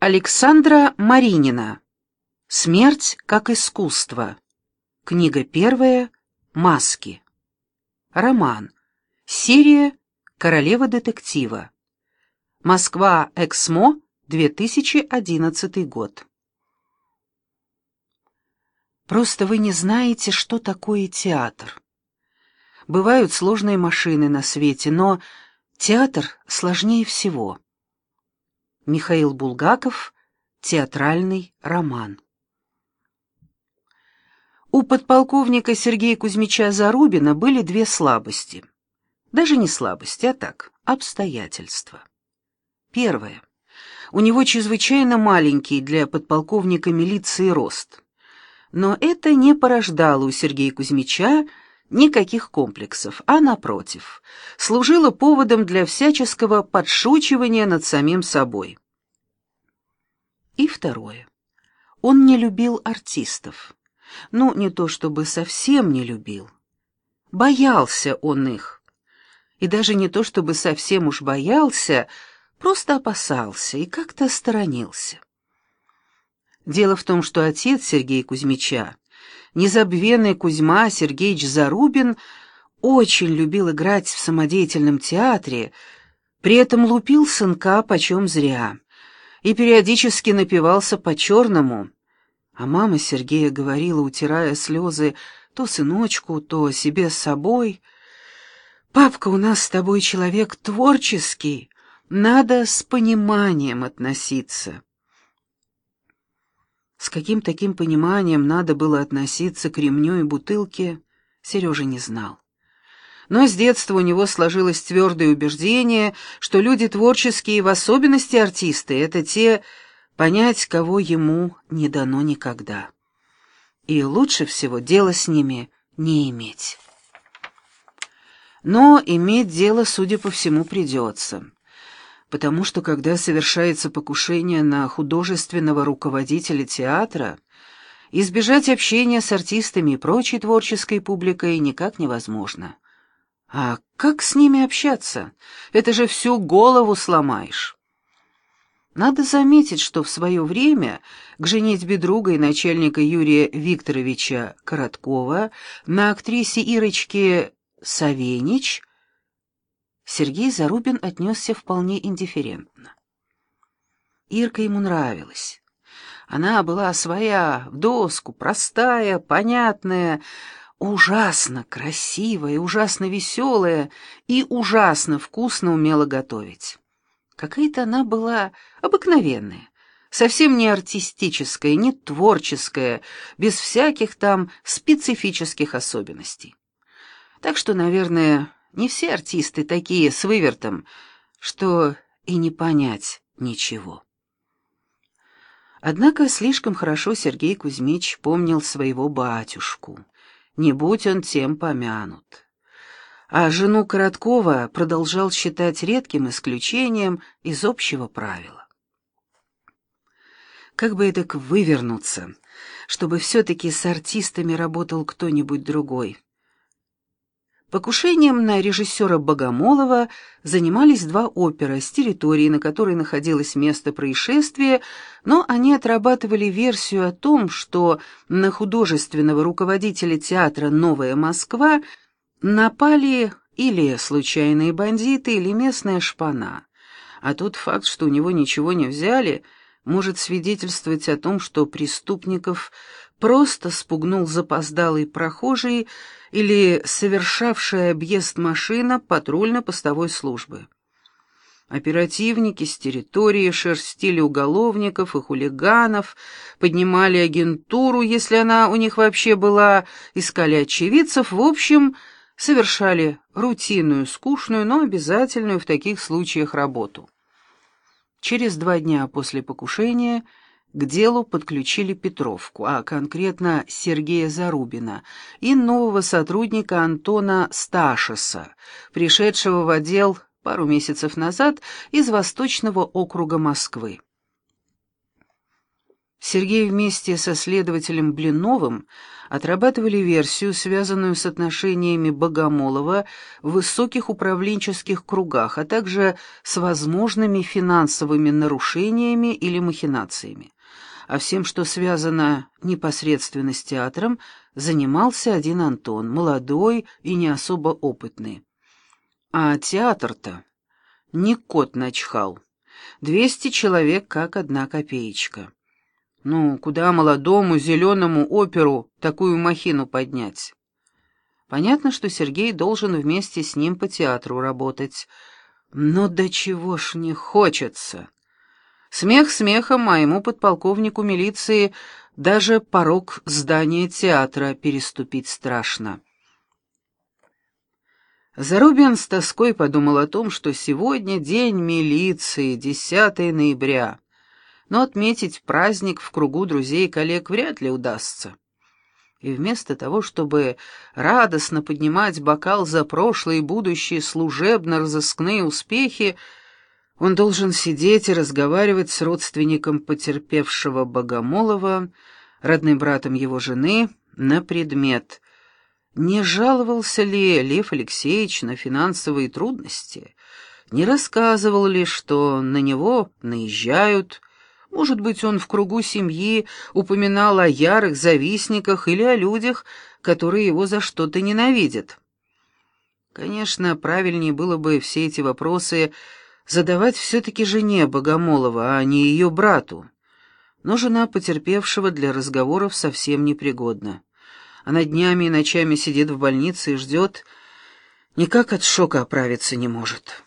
Александра Маринина. Смерть как искусство. Книга первая. Маски. Роман. Серия «Королева детектива». Москва, Эксмо, 2011 год. Просто вы не знаете, что такое театр. Бывают сложные машины на свете, но театр сложнее всего. Михаил Булгаков, театральный роман. У подполковника Сергея Кузьмича Зарубина были две слабости. Даже не слабости, а так, обстоятельства. Первое. У него чрезвычайно маленький для подполковника милиции рост. Но это не порождало у Сергея Кузьмича никаких комплексов, а, напротив, служило поводом для всяческого подшучивания над самим собой. И второе. Он не любил артистов. Ну, не то чтобы совсем не любил. Боялся он их. И даже не то чтобы совсем уж боялся, просто опасался и как-то сторонился. Дело в том, что отец Сергея Кузьмича, незабвенный Кузьма Сергеевич Зарубин, очень любил играть в самодеятельном театре, при этом лупил сынка почем зря и периодически напивался по-черному — а мама Сергея говорила, утирая слезы, то сыночку, то себе с собой. «Папка у нас с тобой человек творческий, надо с пониманием относиться». С каким таким пониманием надо было относиться к ремню и бутылке, Сережа не знал. Но с детства у него сложилось твердое убеждение, что люди творческие, в особенности артисты, это те, понять, кого ему не дано никогда. И лучше всего дело с ними не иметь. Но иметь дело, судя по всему, придется. Потому что, когда совершается покушение на художественного руководителя театра, избежать общения с артистами и прочей творческой публикой никак невозможно. А как с ними общаться? Это же всю голову сломаешь. Надо заметить, что в свое время к женитьбе друга и начальника Юрия Викторовича Короткова на актрисе Ирочке Савенич Сергей Зарубин отнесся вполне индифферентно. Ирка ему нравилась. Она была своя, в доску, простая, понятная, ужасно красивая, ужасно веселая и ужасно вкусно умела готовить. Какая-то она была обыкновенная, совсем не артистическая, не творческая, без всяких там специфических особенностей. Так что, наверное, не все артисты такие с вывертом, что и не понять ничего. Однако слишком хорошо Сергей Кузьмич помнил своего батюшку. Не будь он тем помянут а жену Короткова продолжал считать редким исключением из общего правила. Как бы это вывернуться, чтобы все-таки с артистами работал кто-нибудь другой? Покушением на режиссера Богомолова занимались два опера с территории, на которой находилось место происшествия, но они отрабатывали версию о том, что на художественного руководителя театра «Новая Москва» Напали или случайные бандиты, или местная шпана. А тот факт, что у него ничего не взяли, может свидетельствовать о том, что преступников просто спугнул запоздалый прохожий или совершавшая объезд машина патрульно-постовой службы. Оперативники с территории шерстили уголовников и хулиганов, поднимали агентуру, если она у них вообще была, искали очевидцев, в общем, совершали рутинную, скучную, но обязательную в таких случаях работу. Через два дня после покушения к делу подключили Петровку, а конкретно Сергея Зарубина и нового сотрудника Антона Сташеса, пришедшего в отдел пару месяцев назад из Восточного округа Москвы. Сергей вместе со следователем Блиновым отрабатывали версию, связанную с отношениями Богомолова в высоких управленческих кругах, а также с возможными финансовыми нарушениями или махинациями. А всем, что связано непосредственно с театром, занимался один Антон, молодой и не особо опытный. А театр-то не кот начхал. Двести человек, как одна копеечка. Ну, куда молодому зеленому оперу такую махину поднять? Понятно, что Сергей должен вместе с ним по театру работать. Но до чего ж не хочется. Смех смехом, а ему, подполковнику милиции, даже порог здания театра переступить страшно. Зарубин с тоской подумал о том, что сегодня день милиции, 10 ноября но отметить праздник в кругу друзей и коллег вряд ли удастся. И вместо того, чтобы радостно поднимать бокал за прошлые и будущие служебно-розыскные успехи, он должен сидеть и разговаривать с родственником потерпевшего Богомолова, родным братом его жены, на предмет, не жаловался ли Лев Алексеевич на финансовые трудности, не рассказывал ли, что на него наезжают, может быть, он в кругу семьи упоминал о ярых завистниках или о людях, которые его за что-то ненавидят. Конечно, правильнее было бы все эти вопросы задавать все-таки жене Богомолова, а не ее брату. Но жена потерпевшего для разговоров совсем непригодна. Она днями и ночами сидит в больнице и ждет, никак от шока оправиться не может.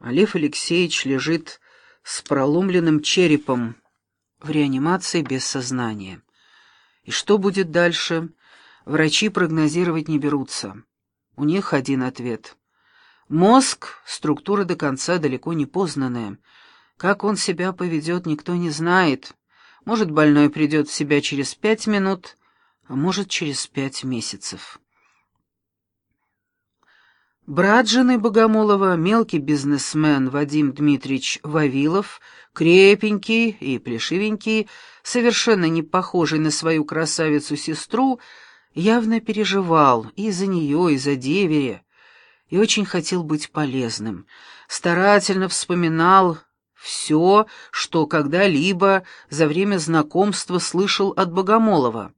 Лев Алексеевич лежит с проломленным черепом в реанимации без сознания. И что будет дальше, врачи прогнозировать не берутся. У них один ответ. Мозг — структура до конца далеко не познанная. Как он себя поведет, никто не знает. Может, больной придет в себя через пять минут, а может, через пять месяцев. Брат жены Богомолова, мелкий бизнесмен Вадим Дмитриевич Вавилов, крепенький и плешивенький, совершенно не похожий на свою красавицу-сестру, явно переживал и за нее, и за деверя, и очень хотел быть полезным, старательно вспоминал все, что когда-либо за время знакомства слышал от Богомолова.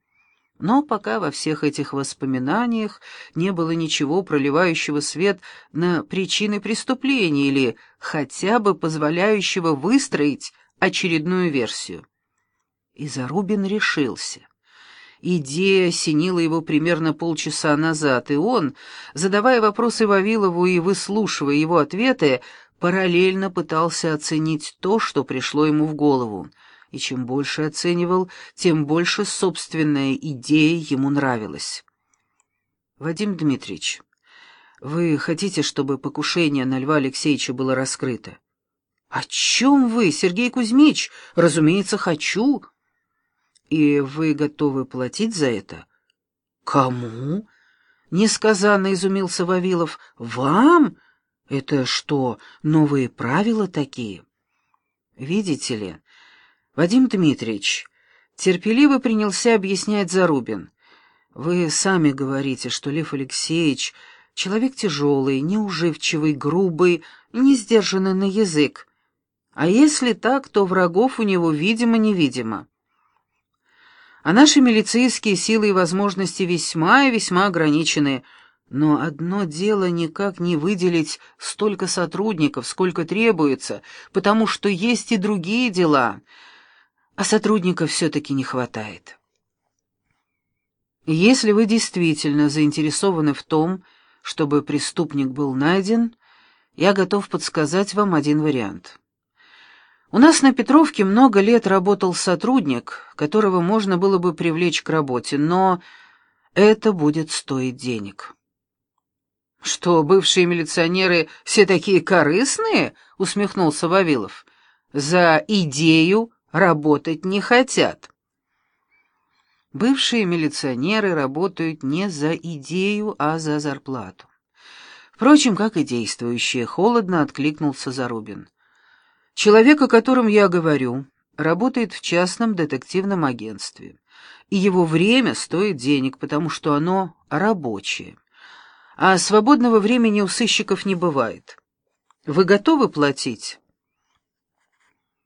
Но пока во всех этих воспоминаниях не было ничего проливающего свет на причины преступления или хотя бы позволяющего выстроить очередную версию. И Зарубин решился. Идея осенила его примерно полчаса назад, и он, задавая вопросы Вавилову и выслушивая его ответы, параллельно пытался оценить то, что пришло ему в голову — и чем больше оценивал, тем больше собственная идея ему нравилась. «Вадим Дмитриевич, вы хотите, чтобы покушение на Льва Алексеевича было раскрыто?» «О чем вы, Сергей Кузьмич? Разумеется, хочу». «И вы готовы платить за это?» «Кому?» — несказанно изумился Вавилов. «Вам? Это что, новые правила такие?» «Видите ли, Вадим Дмитриевич, терпеливо принялся объяснять Зарубин. Вы сами говорите, что Лев Алексеевич человек тяжелый, неуживчивый, грубый, не сдержанный на язык. А если так, то врагов у него видимо-невидимо. А наши милицейские силы и возможности весьма и весьма ограничены. Но одно дело никак не выделить столько сотрудников, сколько требуется, потому что есть и другие дела — а сотрудников все-таки не хватает. Если вы действительно заинтересованы в том, чтобы преступник был найден, я готов подсказать вам один вариант. У нас на Петровке много лет работал сотрудник, которого можно было бы привлечь к работе, но это будет стоить денег. «Что, бывшие милиционеры все такие корыстные?» — усмехнулся Вавилов. «За идею работать не хотят. Бывшие милиционеры работают не за идею, а за зарплату. Впрочем, как и действующие, холодно откликнулся Зарубин. Человек, о котором я говорю, работает в частном детективном агентстве, и его время стоит денег, потому что оно рабочее. А свободного времени у сыщиков не бывает. Вы готовы платить?